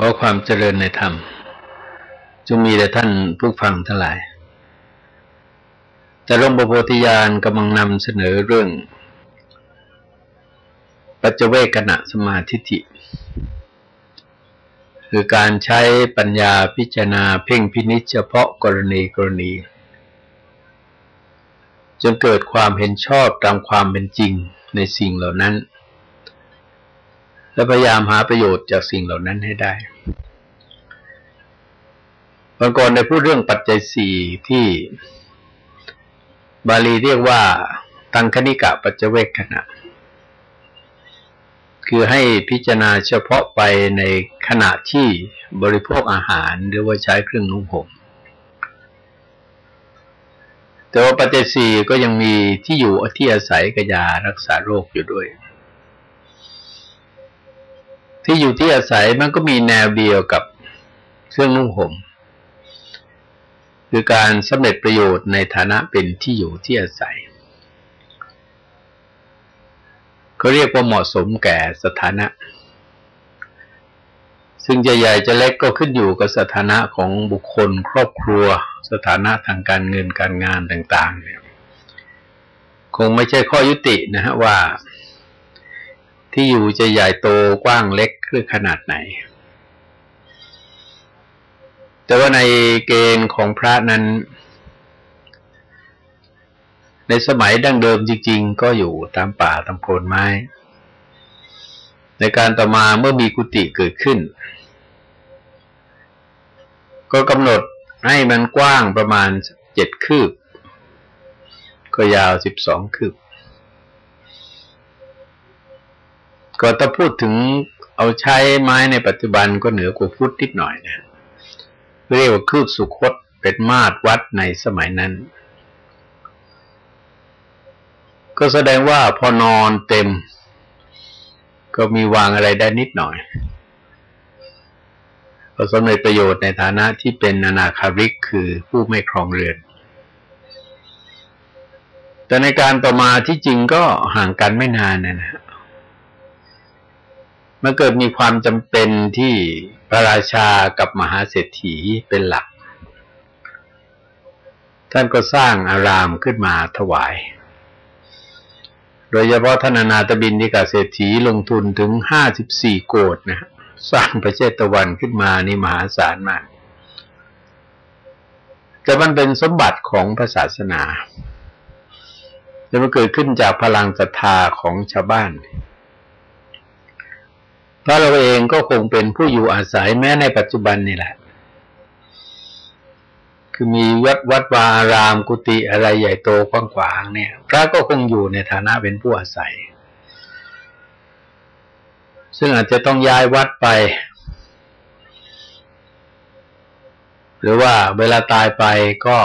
ขอความเจริญในธรรมจงมีแด่ท่านผู้ฟังทั้งหลาย แต่หลวงปู่โพธิญาณกำลังนำเสนอเรื่อง ปัจเจเวกณะสมาธิิคือการใช้ปัญญาพิจารณาเพ่งพินิจเฉพาะกรณีกรณี จนเกิดความเห็นชอบตามความเป็นจริงในสิ่งเหล่านั้น และพยายามหาประโยชน์จากสิ่งเหล่านั้นให้ได้บางก่อนในพูดเรื่องปัจจัยสี่ที่บาลีเรียกว่า ตังคณิกะปัจเจเวกขณะ คือให้พิจารณาเฉพาะไปในขณะที่บริโภคอาหารหรือว่าใช้เครื่องนุ่งห่มแต่ว่าปัจจัยสี่ก็ยังมีที่อยู่ที่อาศัยกยารักษาโรคอยู่ด้วย ที่อยู่ที่อาศัยมันก็มีแนวเดียวกับเครื่องนุ่งห่มคือการสำเร็จประโยชน์ในฐานะเป็นที่อยู่ที่อาศัยก็เรียกว่าเหมาะสมแก่สถานะ ซึ่งจะใหญ่จะเล็กก็ขึ้นอยู่กับสถานะของบุคคลครอบครัว สถานะทางการเงินการงานต่าง ๆ เนี่ย คงไม่ใช่ข้อยุตินะฮะว่า ที่อยู่จะใหญ่โตกว้างเล็กคือขนาดไหน แต่ว่าในเกณฑ์ของพระนั้น ในสมัยดั้งเดิมจริง ๆ ก็อยู่ตามป่าตามโคนไม้ ในการต่อมาเมื่อมีกุฏิเกิดขึ้น ก็กำหนดให้มันกว้างประมาณเจ็ดคืบ ก็ยาวสิบสองคืบ ก็ถ้าพูดถึงเอาใช้ไม้ในปัจจุบันก็เหนือกว่าฟุตนิดหน่อยนะเรียกว่าคืบสุคตเป็นมาตรวัดในสมัยนั้น ก็แสดงว่าพอนอนเต็ม ก็มีวางอะไรได้นิดหน่อยก็สมเร็จประโยชน์ในฐานะที่เป็นอนาคาริกคือผู้ไม่ครองเรือน แต่ในการต่อมาที่จริงก็ห่างกันไม่นานนะฮะ มันเกิดมีความจำเป็นที่พระราชากับมหาเศรษฐีเป็นหลัก ท่านก็สร้างอารามขึ้นมาถวาย โดยเฉพาะท่านนาตบินทิกาเศรษฐีลงทุนถึงห้าสิบสี่โกดนะสร้างประเทศตะวันขึ้นมานี่มหาศาลมาก แต่มันเป็นสมบัติของพระศาสนาจะมันเกิดขึ้นจากพลังศรัทธาของชาวบ้าน ราะเราเองก็คงเป็นผู้อยู่อาศัยแม้ในปัจจุบันนี่แหละ คือมีวัดวัดวาอารามกุฏิอะไรใหญ่โตกว้างๆเนี่ย พระก็คงอยู่ในฐานะเป็นผู้อาศัย ซึ่งอาจจะต้องย้ายวัดไป หรือว่าเวลาตายไปก็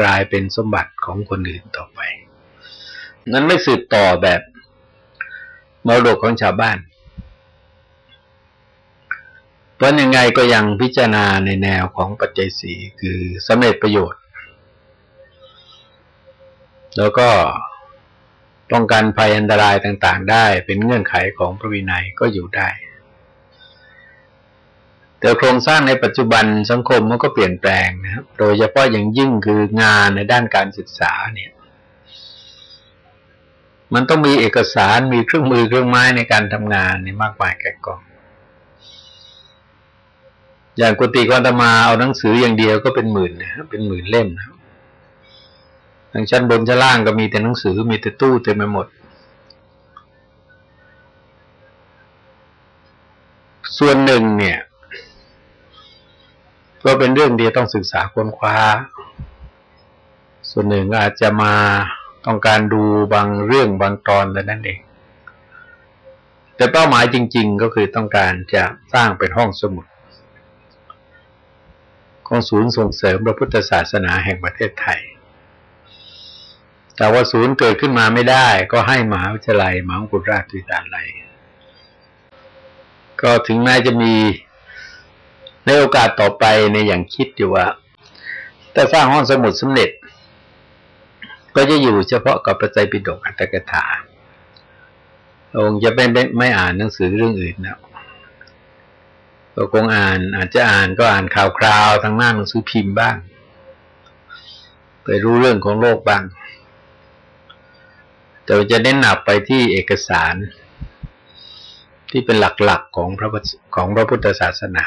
กลายเป็นสมบัติของคนอื่นต่อไป นั้นไม่สืบต่อแบบมรดกของชาวบ้าน เพราะยังไงก็ยังพิจารณาในแนวของปัจจัยสีคือสำเร็จประโยชน์ แล้วก็ป้องกันภัยอันตรายต่าง ๆ ได้เป็นเงื่อนไขของพระวินัยก็อยู่ได้ แต่โครงสร้างในปัจจุบันสังคมมันก็เปลี่ยนแปลงนะครับ โดยเฉพาะอย่างยิ่งคืองานในด้านการศึกษาเนี่ย มันต้องมีเอกสารมีเครื่องมือเครื่องไม้ในการทำงานนี่มากมายแก่กอง อย่างกุฏิกรตมาเอาหนังสืออย่างเดียวก็เป็นหมื่นนะเป็นหมื่นเล่มนะทางชั้นบนชั้นล่างก็มีแต่หนังสือมีแต่ตู้เต็มไปหมด ส่วนหนึ่งเนี่ย ก็เป็นเรื่องเดียวต้องศึกษาค้นคว้า ส่วนหนึ่งอาจจะมาต้องการดูบางเรื่องบางตอนแต่นั่นเอง แต่เป้าหมายจริง ๆ ก็คือต้องการจะสร้างเป็นห้องสมุด ของศูนย์ส่งเสริมพระพุทธศาสนาแห่งประเทศไทย แต่ว่าศูนย์เกิดขึ้นมาไม่ได้ ก็ให้มหาวิทยาลัยมหาวิทยาลัยวิทยาลัย ก็ถึงแม้จะมีในโอกาสต่อไปในอย่างคิดอยู่ว่าถ้าสร้างห้องสมุดสำเร็จ ก็จะอยู่เฉพาะกับประจัยปิฎกอัตถกถาองค์จะไม่ไม่อ่านหนังสือเรื่องอื่นนะ ก็คงอ่าน อาจจะอ่านก็อ่านข่าวคราวทางหน้าหนังสือพิมพ์บ้าง ไปรู้เรื่องของโลกบ้าง แต่จะเน้นหนักไปที่เอกสาร ที่เป็นหลักๆของพระของพระพุทธศาสนา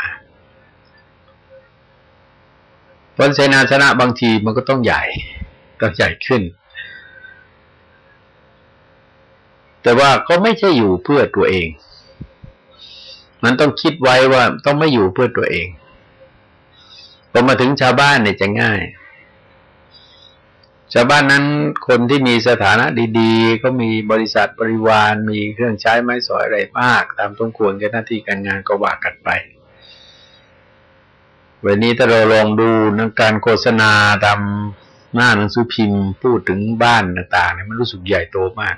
บนเสนาสนะบางทีมันก็ต้องใหญ่ต้องใหญ่ขึ้น แต่ว่าก็ไม่ใช่อยู่เพื่อตัวเอง มันต้องคิดไว้ว่าต้องไม่อยู่เพื่อตัวเองพอมาถึงชาวบ้านเนี่ยจะง่าย ชาวบ้านนั้นคนที่มีสถานะดีๆ ก็มีบริษัทบริวาร มีเครื่องใช้ไม้สอยอะไรมาก ตามต้องควรกับหน้าที่การงานก็ว่ากันไปวันนี้ถ้าเราลองดูนัการโฆษณาตามหน้าหนังสือพิมพ์พูดถึงบ้านต่างๆเนี่ยมันรู้สึกใหญ่โตมาก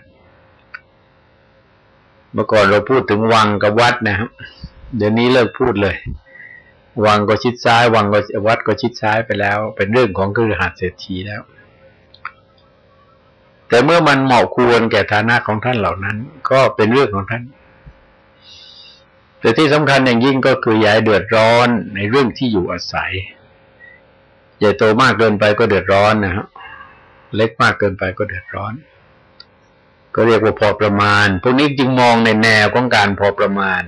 เมื่อก่อนเราพูดถึงวังกับวัดนะครับ เดี๋ยวนี้เลิกพูดเลย วังก็ชิดซ้าย วังก็วัดก็ชิดซ้ายไปแล้ว เป็นเรื่องของคือหัดเศรษฐีแล้ว แต่เมื่อมันเหมาะควรแก่ฐานะของท่านเหล่านั้น ก็เป็นเรื่องของท่าน แต่ที่สำคัญอย่างยิ่งก็คืออย่าเดือดร้อนในเรื่องที่อยู่อาศัยใหญ่โตมากเกินไปก็เดือดร้อนนะฮะเล็กมากเกินไปก็เดือดร้อน ก็เรียกว่าพอประมาณ พวกนี้จึงมองในแนวของการพอประมาณ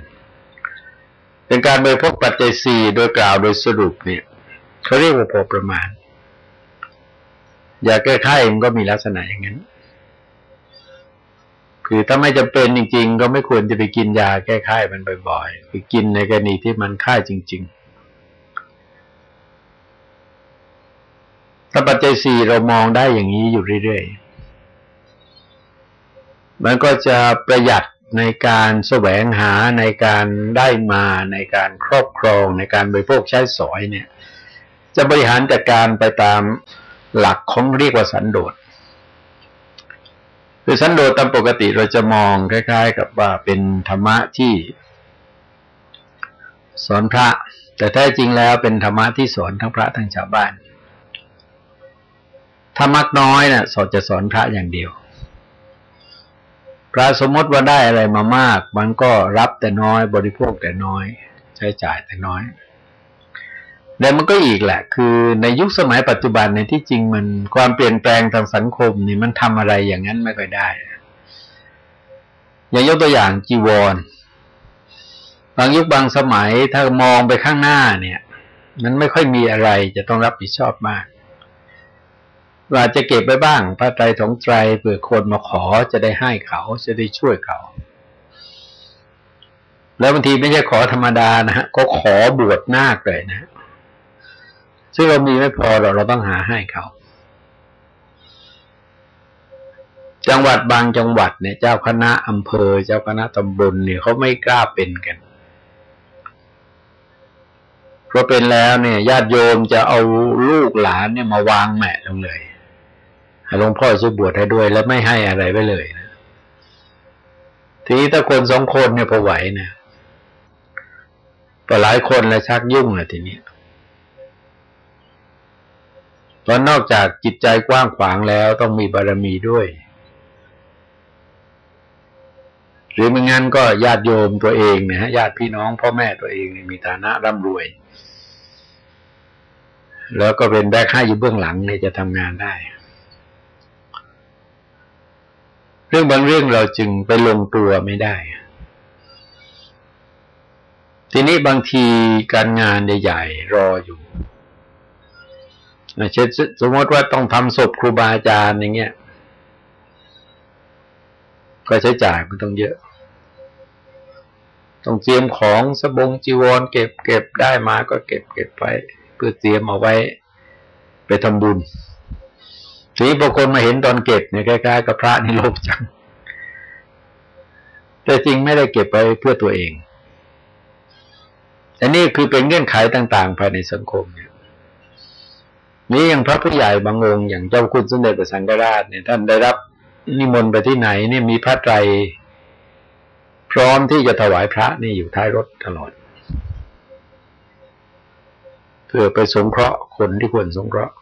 เป็นการไปพบปัจจัยสี่โดยกล่าวโดยสรุปเนี่ยเขาเรียกว่าพอประมาณ อย่าแก้ไขมันก็มีลักษณะอย่างนั้น คือถ้าไม่จำเป็นจริง ๆ ก็ไม่ควรจะไปกินยาแก้ไขมันบ่อยๆ ไปกินในกรณีที่มันไข้จริง ๆถ้าปัจจัยสี่เรามองได้อย่างนี้อยู่เรื่อยๆ มันก็จะประหยัดในการแสวงหาในการได้มาในการครอบครองในการบริโภคใช้สอยเนี่ย จะบริหารจัดการไปตามหลักของเรียกว่าสันโดษคือสันโดษตามปกติเราจะมองคล้าย ๆ กับว่าเป็นธรรมะที่ สอนพระ แต่แท้จริงแล้วเป็นธรรมะที่สอนทั้งพระทั้งชาวบ้านถ้ามักน้อยนะ่ะสอนจะสอนพระอย่างเดียว พระสมมติว่าได้อะไรมามาก มันก็รับแต่น้อยบริโภคแต่น้อย ใช้จ่ายแต่น้อยแต่มันก็อีกแหละ คือในยุคสมัยปัจจุบันในที่จริงมันความเปลี่ยนแปลงทางสังคมนี่มันทำอะไรอย่างนั้นไม่ค่อยได้ อย่างยกตัวอย่างจีวร บางยุคบางสมัยถ้ามองไปข้างหน้าเนี่ย มันไม่ค่อยมีอะไรจะต้องรับผิดชอบมาก อาจะเก็บไปบ้าง พระไตรสองไตรเผื่อคนมาขอจะได้ให้เขาจะได้ช่วยเขา แล้วบางทีไม่ใช่ขอธรรมดานะฮะ ก็ขอบวชนาคเลยนะ ซึ่งเรามีไม่พอเราเราต้องหาให้เขา จังหวัดบางจังหวัดเนี่ย เจ้าคณะอำเภอ เจ้าคณะตำบลเนี่ยเขาไม่กล้าเป็นกันเพราะเป็นแล้วเนี่ยญาติโยมจะเอาลูกหลานเนี่ยมาวางแม่ลงเลย หลวงพ่อช่วยบวชให้ด้วย แล้วไม่ให้อะไรไปเลยนะทีนี้ถ้าคนสองคนเนี่ยพอไหวนะพอหลายคนแล้วชักยุ่งเลยทีนี้เพราะนอกจากจิตใจกว้างขวางแล้วต้องมีบารมีด้วย หรือไม่งั้นก็ญาติโยมตัวเองนะฮะญาติพี่น้องพ่อแม่ตัวเองมีฐานะร่ำรวย แล้วก็เป็นแบกให้อยู่เบื้องหลังเนี่ยจะทำงานได้ เรื่องบางเรื่องเราจึงไปลงตัวไม่ได้ ทีนี้บางทีการงานใหญ่ๆรออยู่เช่นสมมติว่าต้องทำศพครูบาอาจารย์อย่างเงี้ย ก็ใช้จ่ายมันต้องเยอะ ต้องเตรียมของสบงจีวร เก็บเก็บได้มาก็เก็บเก็บไปเพื่อเตรียมเอาไว้ ไปทำบุญ ทีนี้บางคนมาเห็นตอนเก็บเนี่ยใกล้ๆกับพระนี่โลภจัง แต่จริงไม่ได้เก็บไปเพื่อตัวเองอันนี้คือเป็นเงื่อนไขต่างๆ ภายในสังคมเนี่ยนี่อย่างพระผู้ใหญ่บางองค์อย่างเจ้าคุณสมเด็จพระสังฆราชเนี่ยท่านได้รับนิมนต์ไปที่ไหนนี่มีพระไตรพร้อมที่จะถวายพระนี่อยู่ท้ายรถตลอดเพื่อไปสงเคราะห์คนที่ควรสงเคราะห์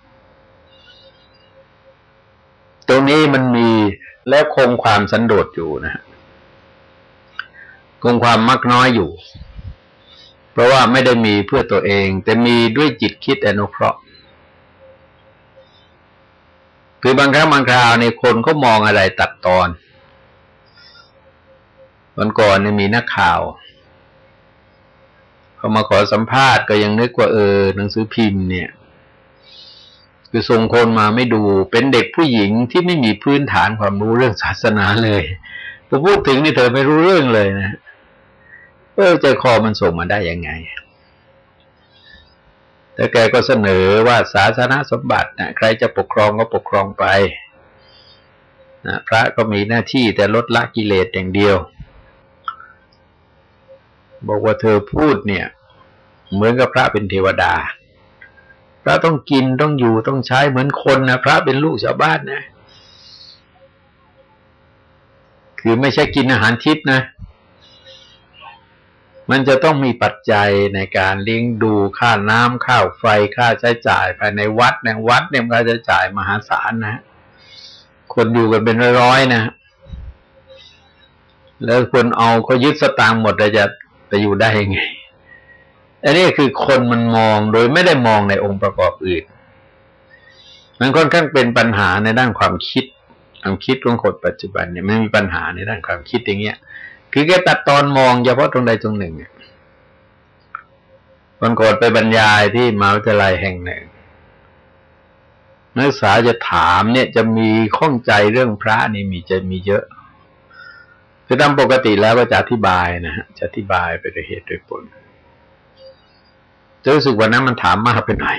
ตรงนี้มันมีและคงความสันโดษอยู่นะคงความมักน้อยอยู่ เพราะว่าไม่ได้มีเพื่อตัวเอง แต่มีด้วยจิตคิดอนุเคราะห์คือบางครั้งบางคราวในคนก็มองอะไรตัดตอนวันก่อนเนี่ยมีนักข่าวเขามาขอสัมภาษณ์ก็ยังนึกว่าเออหนังสือพิมพ์เนี่ย คือส่งคนมาไม่ดู เป็นเด็กผู้หญิงที่ไม่มีพื้นฐานความรู้เรื่องศาสนาเลยพอพูดถึงนี่เธอไม่รู้เรื่องเลยนะเออใจคอมันส่งมาได้ยังไง แต่แกก็เสนอว่าศาสนาสมบัตินะใครจะปกครองก็ปกครองไปนะพระก็มีหน้าที่แต่ลดละกิเลสอย่างเดียว บอกว่าเธอพูดเนี่ย เหมือนกับพระเป็นเทวดา พระต้องกินต้องอยู่ต้องใช้เหมือนคนนะพระเป็นลูกชาวบ้านนะ คือไม่ใช่กินอาหารทิพนะ มันจะต้องมีปัจจัยในการเลี้ยงดูค่าน้ำข้าวไฟค่าใช้จ่ายภายในวัดในวัดเนี่ยค่าใช้จ่ายมหาศาลนะ คนอยู่กันเป็นร้อยๆนะ แล้วคนเอาเขายึดสตางค์หมดจะไปอยู่ได้ยังไง อันนี้คือคนมันมองโดยไม่ได้มองในองค์ประกอบอื่น มันค่อนข้างเป็นปัญหาในด้านความคิด ความคิดของคนปัจจุบันเนี่ยไม่มีปัญหาในด้านความคิดอย่างเงี้ย คือแกตัดตอนมองเฉพาะตรงใดตรงหนึ่งวันก่อนไปบรรยายที่มหาวิทยาลัยแห่งหนึ่งนักศึกษาจะถามเนี่ยจะมีข้องใจเรื่องพระนี่มีจะมีเยอะคือตามปกติแล้วก็จะอธิบายนะฮะจะอธิบายไปโดยเหตุโดยผล จะรู้สึกว่านั้นมันถามมากไปหน่อย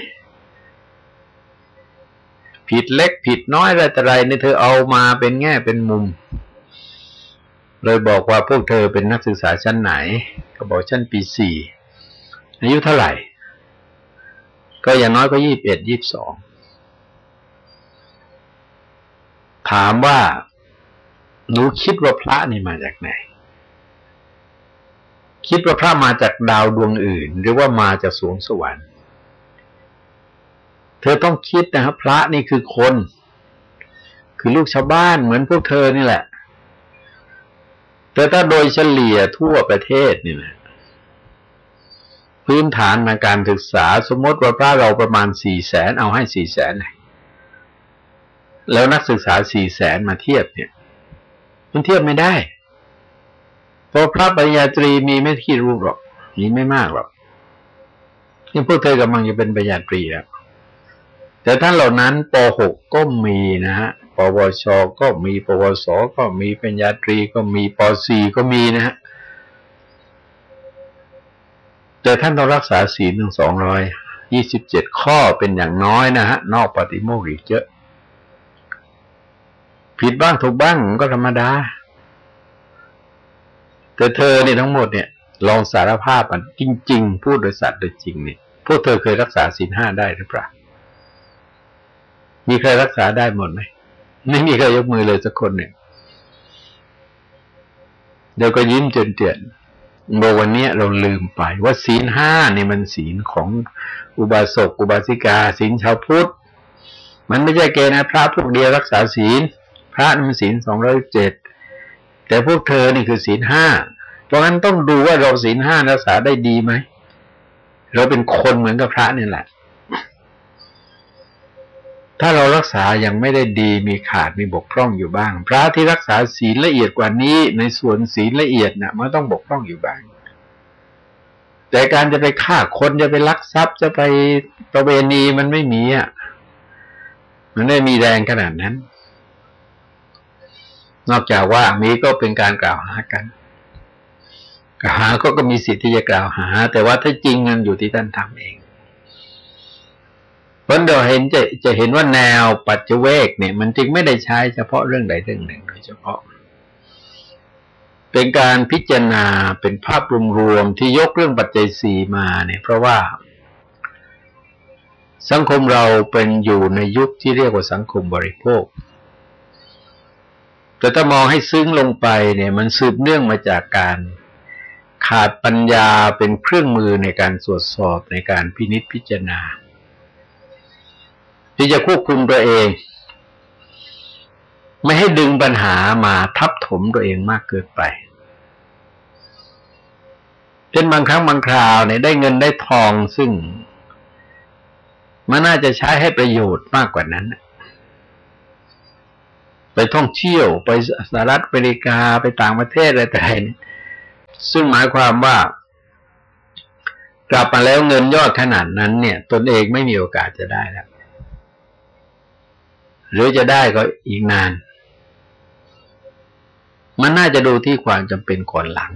ผิดเล็กผิดน้อยอะไรแต่ไรนี่เธอเอามาเป็นแง่เป็นมุม เลยบอกว่าพวกเธอเป็นนักศึกษาชั้นไหน ก็บอกชั้นปีสี่อายุเท่าไหร่ ก็อย่างน้อยก็ยี่บเอ็ดยี่บสองถามว่าหนูคิดว่าพระนี่มาจากไหน คิดว่าพระมาจากดาวดวงอื่น หรือว่ามาจากสวงสวรรค์ เธอต้องคิดนะครับพระนี่คือคน คือลูกชาวบ้านเหมือนพวกเธอนี่แหละ แต่ถ้าโดยเฉลี่ยทั่วประเทศนี่นะพื้นฐานในการศึกษาสมมติว่าพระเราประมาณสี่แสนเอาให้สี่แสนแล้วนักศึกษาสี่แสนมาเทียบเนี่ย มันเทียบไม่ได้ ราะพระปริญญาตรีมีไม่ที่รูปหรอกมีไม่มากหรอกนี่พวกเธอกำลังจะเป็นปริญญาตรีแล้วแต่ท่านเหล่านั้นป .6 ก็มีนะฮะปวช ก็มี ปวส ก็มีปัญญาตรีก็มีป .4 ก็มีนะฮะแต่ท่านต้องรักษาศีลหนึ่งสองร้อยยี่สิบเจ็ดข้อเป็นอย่างน้อยนะฮะ นอกปฏิโมกข์อีกเยอะ ผิดบ้างถูกบ้างก็ธรรมดา แต่เธอเนี่ยทั้งหมดเนี่ยลองสารภาพมันจริง ๆ พูดโดยสัตว์โดยจริงเนี่ยพวกเธอเคยรักษาศีลห้าได้หรือเปล่า มีใครรักษาได้หมดไหมไม่มีใครยกมือเลยสักคนหนึ่งเดี๋ยวก็ยิ้มจนเตือนบอกวันนี้เราลืมไป ว่าศีลห้าเนี่ยมันศีลของอุบาสกอุบาสิกาศีลชาวพุทธมันไม่ใช่เกณฑ์นะพระพวกเดียวรักษาศีล พระนั่นศีลสองร้อยเจ็ด แต่พวกเธอนี่คือศีลห้า เพราะงั้นต้องดูว่าเราศีลห้ารักษาได้ดีไหม เราเป็นคนเหมือนกับพระนี่แหละ ถ้าเรารักษายังไม่ได้ดีมีขาดมีบกพร่องอยู่บ้าง พระที่รักษาศีลละเอียดกว่านี้ ในส่วนศีลละเอียดนะ่ะมันต้องบกพร่องอยู่บ้าง แต่การจะไปฆ่าคนจะไปลักทรัพย์จะไปประเวณีมันไม่มีอะ มันไม่มีแรงขนาดนั้น นอกจากว่ามีก็เป็นการกล่าวหากัน กล่าวหาก็ก็มีสิทธิ์ที่จะกล่าวหา แต่ว่าถ้าจริงมันอยู่ที่ท่านทำเองเพราะเราเห็นจะจะเห็นว่าแนวปัจเจเวกเนี่ย มันจึงไม่ได้ใช้เฉพาะเรื่องใดเรื่องหนึ่งโดยเฉพาะ เป็นการพิจารณาเป็นภาพรวมๆที่ยกเรื่องปัจจัยสี่มาเนี่ย เพราะว่า สังคมเราเป็นอยู่ในยุคที่เรียกว่าสังคมบริโภค แต่ถ้ามองให้ซึ้งลงไปเนี่ย มันสืบเนื่องมาจากการขาดปัญญาเป็นเครื่องมือในการตรวจสอบในการพินิจพิจารณา ที่จะควบคุมตัวเอง ไม่ให้ดึงปัญหามาทับถมตัวเองมากเกินไปแช่นบางครั้งบางคราวเนี่ยได้เงินได้ทองซึ่ง มันน่าจะใช้ให้ประโยชน์มากกว่านั้น ไปท่องเที่ยวไปสหรัฐอเมริกาไปต่างประเทศอะไรแต่ไรเนี่ยซึ่งหมายความว่ากลับมาแล้วเงินยอดขนาดนั้น เนี่ย ตนเองไม่มีโอกาสจะได้แล้วหรือจะได้ก็อีกนาน มันน่าจะดูที่ความจำเป็นก่อนหลัง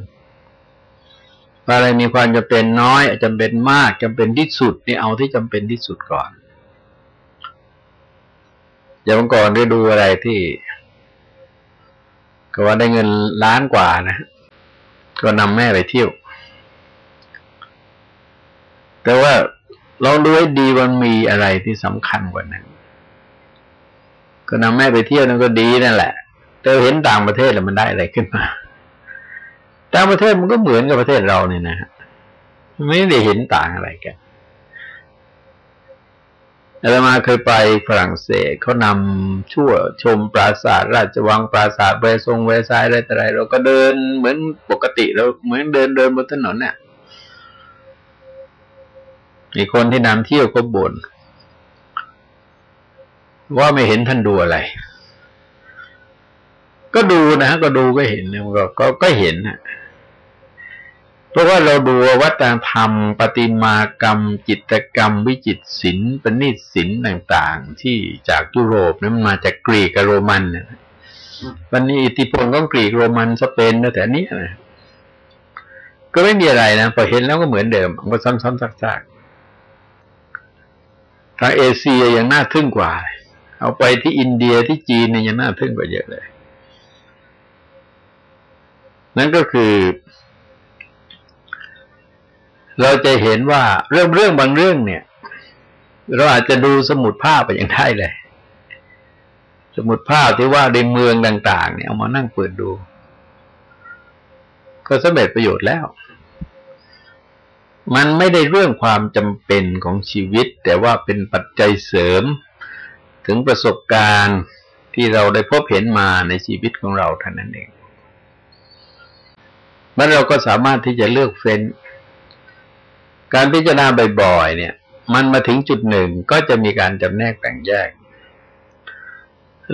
อะไรมีความจำเป็นน้อยจำเป็นมากจำเป็นที่สุดนี่เอาที่จำเป็นที่สุดก่อน อย่างก่อนได้ดูอะไรที่ก็ว่าได้เงินล้านกว่านะ ก็นำแม่ไปเที่ยว แต่ว่าลองดูให้ดีมันมีอะไรที่สำคัญกว่านั้น ก็นำแม่ไปเที่ยวนั่นก็ดีนั่นแหละ แต่เห็นต่างประเทศแล้วมันได้อะไรขึ้นมา ต่างประเทศมันก็เหมือนกับประเทศเราเนี่ยนะ ไม่ได้เห็นต่างอะไรกัน อาตมาเคยไปฝรั่งเศสเขานำชั่วชมปราสาทราชวังปราสาทเบซงเวซายอะไรต่ออะไรเราก็เดินเหมือนปกติเราเหมือนเดินเดินบนถนนเนี่ยมีคนที่นำเที่ยวก็บน่นว่าไม่เห็นท่านดูอะไร ก็ดูนะก็ดูก็เห็นเนี่ยก็ก็ก็เห็นนะ เพราะว่าเราดูวัฒนธรรม ปฏิมากรรม จิตกรรม วิจิตศิลป์ปณิศิลป์ต่างๆ ที่จากยุโรปนั้นมาจากกรีกโรมันเนี่ยวันนี้อิทธิพลของกรีกโรมันสเปนแต่นี้นะก็ไม่มีอะไรนะพอเห็นแล้วก็เหมือนเดิมมันก็ซ้ำๆซากๆทางเอเชียยังน่าทึ่งกว่า เอาไปที่อินเดียที่จีนเนี่ยยังน่าทึ่งกว่าเยอะเลย นั่นก็คือ เราจะเห็นว่าเรื่องเรื่องบางเรื่องเนี่ย เราอาจจะดูสมุดภาพไปอย่างได้เลย สมุดภาพที่ว่าในเมืองต่าง ๆ เนี่ยเอามานั่งเปิดดู ก็สำเร็จประโยชน์แล้ว มันไม่ได้เรื่องความจำเป็นของชีวิต แต่ว่าเป็นปัจจัยเสริม ถึงประสบการณ์ที่เราได้พบเห็นมาในชีวิตของเราเท่านั้นเองมันเราก็สามารถที่จะเลือกเฟ้น การพิจารณาบ่อยๆเนี่ย มันมาถึงจุดหนึ่งก็จะมีการจำแนกแบ่งแยก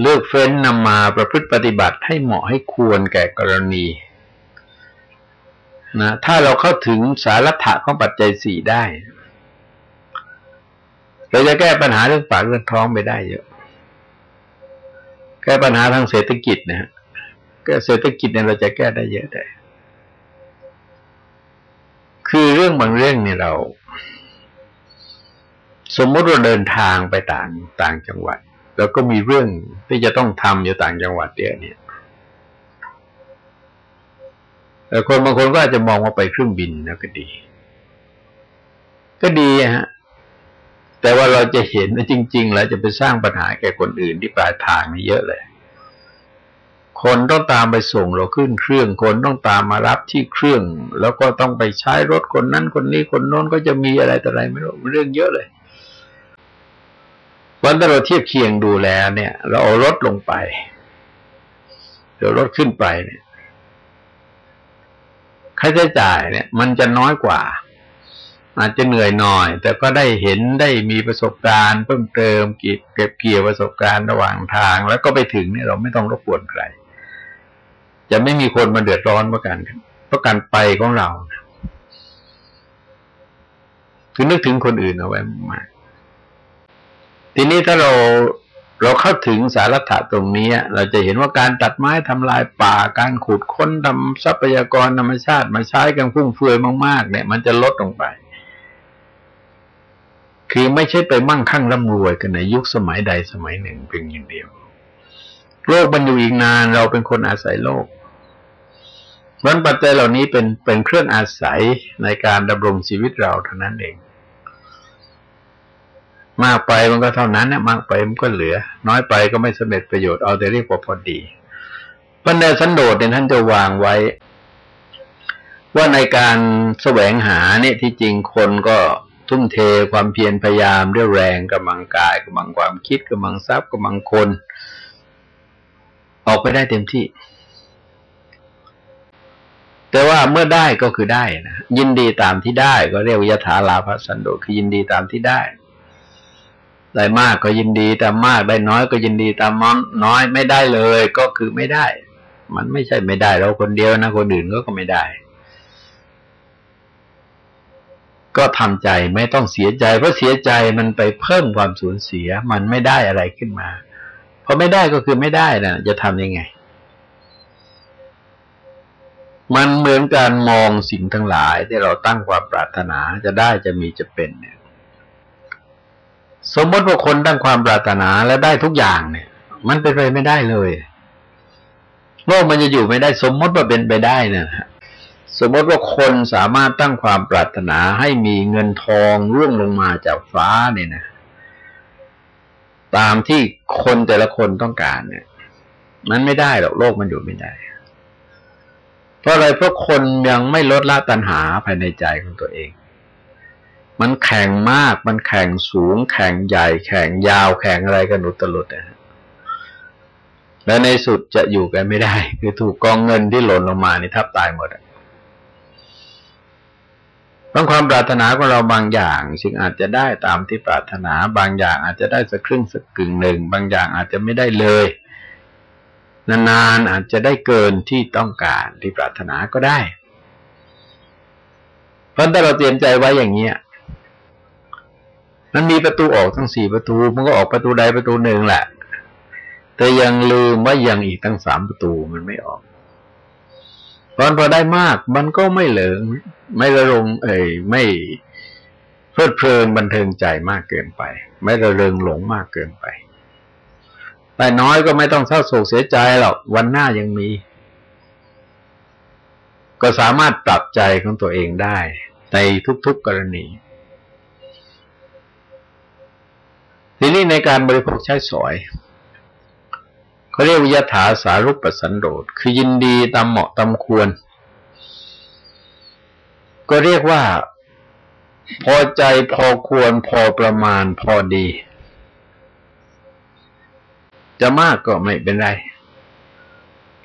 เลือกเฟ้นนำมาประพฤติปฏิบัติให้เหมาะให้ควรแก่กรณีนะถ้าเราเข้าถึงสาระถะของปัจจัยสี่ได้ เราจะแก้ปัญหาเรื่องปากเรื่องท้องไปได้เยอะ แก้ปัญหาทางเศรษฐกิจนะฮะแก็เศรษฐกิจเนี่ยเราจะแก้ได้เยอะได้ คือเรื่องบางเรื่องเนี่ยเรา สมมติเราเดินทางไปต่างต่างจังหวัด แล้วก็มีเรื่องที่จะต้องทำอยู่ต่างจังหวัดเดียวเนี่ยแต่คนบางคนก็อาจจะมองว่าไปเครื่องบินแล้วก็ดี ก็ดีฮะ แต่ว่าเราจะเห็นว่าจริง ๆ แล้วจะไปสร้างปัญหาแก่คนอื่นที่ปลายทางนี่เยอะเลย คนต้องตามไปส่งเราขึ้นเครื่องคนต้องตามมารับที่เครื่อง แล้วก็ต้องไปใช้รถคนนั้นคนนี้คนโน้นก็จะมีอะไรแต่อะไรไม่รู้เรื่องเยอะเลยวันที่เราเทียบเคียงดูแลเนี่ย เราเอารถลงไปเดี๋ยวรถขึ้นไปเนี่ยค่าใช้จ่ายเนี่ย มันจะน้อยกว่า อาจจะเหนื่อยหน่อย แต่ก็ได้เห็นได้มีประสบการณ์เพิ่มเติมเก็บเกี่ยวประสบการณ์ระหว่างทาง แล้วก็ไปถึงเนี่ยเราไม่ต้องรบกวนใคร จะไม่มีคนมาเดือดร้อนเพราะการเพราะการไปของเราคือนึกถึงคนอื่นเอาไว้มากทีนี้ถ้าเราเราเข้าถึงสาระถะตรงนี้ เราจะเห็นว่าการตัดไม้ทำลายป่า การขุดค้นทำทรัพยากรธรรมชาติมาใช้กันฟุ่มเฟือยมากๆ เนี่ย มันจะลดลงไป คือไม่ใช่ไปมั่งคั่งร่ำรวยกันในยุคสมัยใดสมัยหนึ่งเพียงอย่างเดียว โลกมันอยู่อีกนานเราเป็นคนอาศัยโลก ราะปัจจัยเหล่านี้เป็นเป็นเครื่องอาศัยในการดำรงชีวิตเราเท่านั้นเอง มากไปมันก็เท่านั้นนี่ยมากไปมันก็เหลือ น้อยไปก็ไม่สำเร็จประโยชน์เอาแต่เรียกว่าพอดีปัญญาสันโดษเนี่ยท่านจะวางไว้ ว่าในการแสวงหาเนี่ยที่จริงคนก็ทุ่มเทความเพียรพยายามเรี่ยวแรงกำลังกายกำลังความคิดกำลังทรัพย์กำลังคน ออกไปได้เต็มที่ แต่ว่าเมื่อได้ก็คือได้นะยินดีตามที่ได้ ก็เรียกวิยถาลาภสันโดษคือยินดีตามที่ได้ ได้มากก็ยินดีตามมากได้น้อยก็ยินดีตามน้อยไม่ได้เลยก็คือไม่ได้ มันไม่ใช่ไม่ได้ เราคนเดียวนะคนอื่นก็ก็ไม่ได้ ก็ทำใจไม่ต้องเสียใจ เพราะเสียใจมันไปเพิ่มความสูญเสีย มันไม่ได้อะไรขึ้นมาพอไม่ได้ก็คือไม่ได้นะจะทำยังไง มันเหมือนการมองสิ่งทั้งหลายที่เราตั้งความปรารถนาจะได้จะมีจะเป็นเนี่ย สมมติว่าคนตั้งความปรารถนาและได้ทุกอย่างเนี่ย มันเป็นไปไม่ได้เลยโลกมันจะอยู่ไม่ได้สมมติว่าเป็นไปได้นะสมมติว่าคนสามารถตั้งความปรารถนาให้มีเงินทองร่วงลงมาจากฟ้าเนี่ยนะ ตามที่คนแต่ละคนต้องการเนี่ย มันไม่ได้หรอกโลกมันอยู่ไม่ได้ ราะอะไรเพราะคนยังไม่ลดละตัณหาภายในใจของตัวเอง มันแข่งมาก มันแข่งสูง แข่งใหญ่ แข่งยาว แข่งอะไรกันอุตลุดนะและในสุดจะอยู่กันไม่ได้ คือถูกกองเงินที่หล่นลงมานี่ทับตายหมดบางความปรารถนาของเราบางอย่างสิ่งอาจจะได้ตามที่ปรารถนา บางอย่างอาจจะได้สักครึ่งสักกึ่งหนึ่ง บางอย่างอาจจะไม่ได้เลย นานๆอาจจะได้เกินที่ต้องการที่ปรารถนาก็ได้ เพราะถ้าเราเตรียมใจไว้อย่างเนี้ยมันมีประตูออกทั้งสี่ประตู มันก็ออกประตูใดประตูหนึ่งแหละ แต่ยังลืมว่ายังอีกตั้งสามประตูมันไม่ออกตอนพอได้มากมันก็ไม่เหลิง ไม่ระลง เอ่ยไม่เพลิดเพลินบันเทิงใจมากเกินไป ไม่ระเริงหลงมากเกินไป แต่น้อยก็ไม่ต้องเศร้าโศกเสียใจหรอกวันหน้ายังมี ก็สามารถปรับใจของตัวเองได้ ในทุกๆกรณี ทีนี้ในการบริโภคใช้สอยเขาเรียกวิยถาสารุปสันโดษคือยินดีตามเหมาะตามควร ก็เรียกว่า พอใจพอควรพอประมาณพอดี จะมากก็ไม่เป็นไร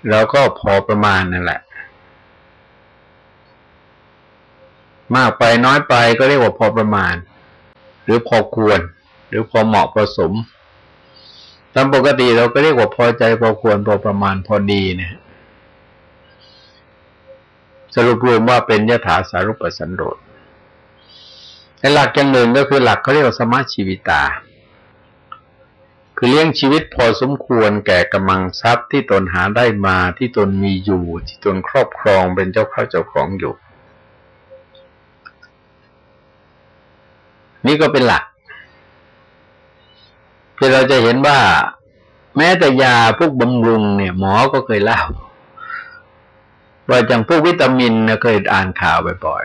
เราก็พอประมาณนั่นแหละ มากไปน้อยไปก็เรียกว่าพอประมาณ หรือพอควร หรือพอเหมาะผสมตามปกติเราก็เรียกว่าพอใจพอควรพอประมาณพอดีเนี่ยสรุปรวมว่าเป็นยถาสารุปสันโดษหลักอย่างหนึ่งก็คือหลักเขาเรียกว่าสมาชีวิตา คือเลี้ยงชีวิตพอสมควรแก่กำลังทรัพย์ที่ตนหาได้มาที่ตนมีอยู่ ที่ตนครอบครองเป็นเจ้าข้าเจ้าของอยู่ นี่ก็เป็นหลักที่เราจะเห็นว่า แม้แต่ยาพวกบำรุงเนี่ย หมอก็เคยเล่าว่าอย่างพวกวิตามินเนี่ยเคยอ่านข่าวบ่อย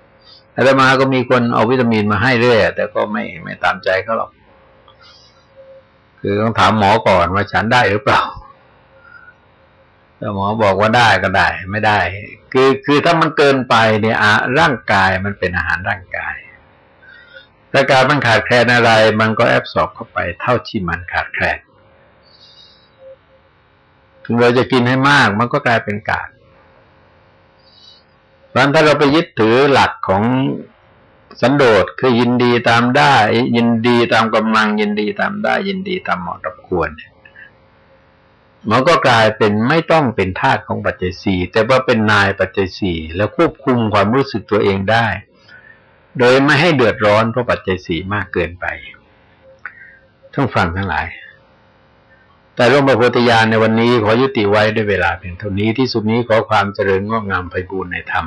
ๆอาตมาก็มีคนเอาวิตามินมาให้เรื่อยแต่ก็ไม่ไม่ตามใจเขาหรอก คือต้องถามหมอก่อนว่าฉันได้หรือเปล่าถ้าหมอบอกว่าได้ก็ได้ ไม่ได้ คือคือถ้ามันเกินไปเนี่ยร่างกายมันเป็นอาหารร่างกายถ้าการมันขาดแคลนอะไร มันก็แอบสอบเข้าไป เท่าที่มันขาดแคลนถึงเราจะกินให้มาก มันก็กลายเป็นกาดเพราะถ้าเราไปยึดถือหลักของ สันโดษคือยินดีตามได้ ยินดีตามกำลัง ยินดีตามได้ ยินดีตามเหมาะกับควรมันก็กลายเป็นไม่ต้องเป็นทาสของปัจจัยสี่แต่ว่าเป็นนายปัจจัยสี่แล้วควบคุมความรู้สึกตัวเองได้ โดยไม่ให้เดือดร้อนเพราะปัจจัยสี่มากเกินไปทั้งฟังทั้งหลาย แต่ร่วมพระโพธิญาณในวันนี้ขอยุติไว้ด้วยเวลาเพียงเท่านี้ที่สุดนี้ขอความเจริญงอกงามไปบูรณนธรรม